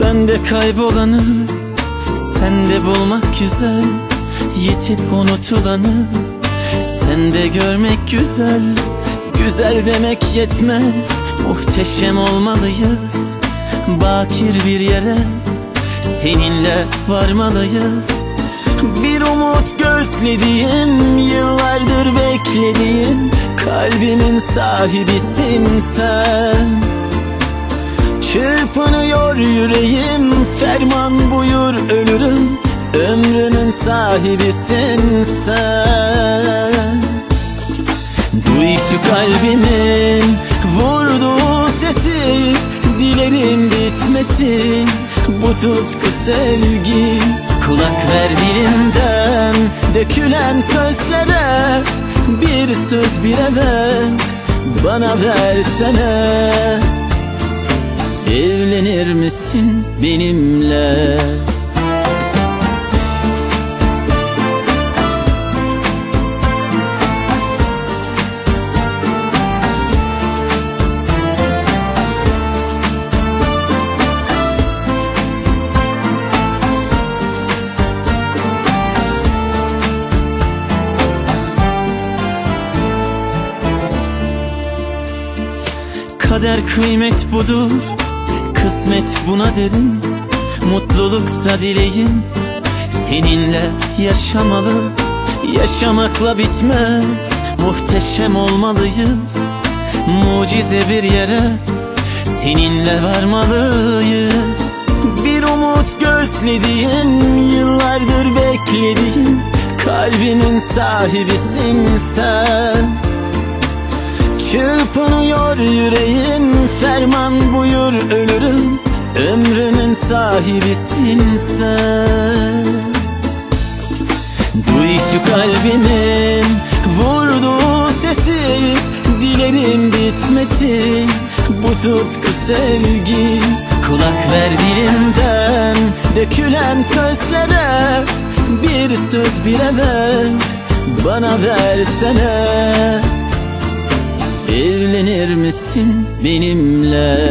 Bende kaybolanı Sende bulmak güzel Yetip unutulanı. Sende görmek güzel Güzel demek yetmez. Muhteşem olmalıyız Bakir bir yere. Seninle varmalıyız. Bir umut gözlediğim Yıllardır beklediğim Kalbimin sahibisin sen Çırpınıyor yüreğim Ferman buyur ölürüm Ömrümün sahibisin sen. Duy şu kalbimin vurduğu sesi Dilerim bitmesin bu tutku sevgi. Kulak ver dilimden dökülen sözlere Bir söz bir evet bana versene Evlenir misin benimle? Kader kıymet budur Kısmet buna dedim. Mutluluksa dileğim Seninle yaşamalı. Yaşamakla bitmez Muhteşem olmalıyız. Mucize bir yere Seninle varmalıyız. Bir umut gözlediğim Yıllardır beklediğim Kalbimin sahibisin sen Çırpınıyor yüreğim Ferman buyur ölürüm. Ömrümün sahibisin sen. Duy şu kalbimin vurduğu sesi. Dilerim bitmesin bu tutku sevgi. Kulak ver dilimden dökülen sözlere. Bir söz bir evet bana versene Evlenir misin benimle?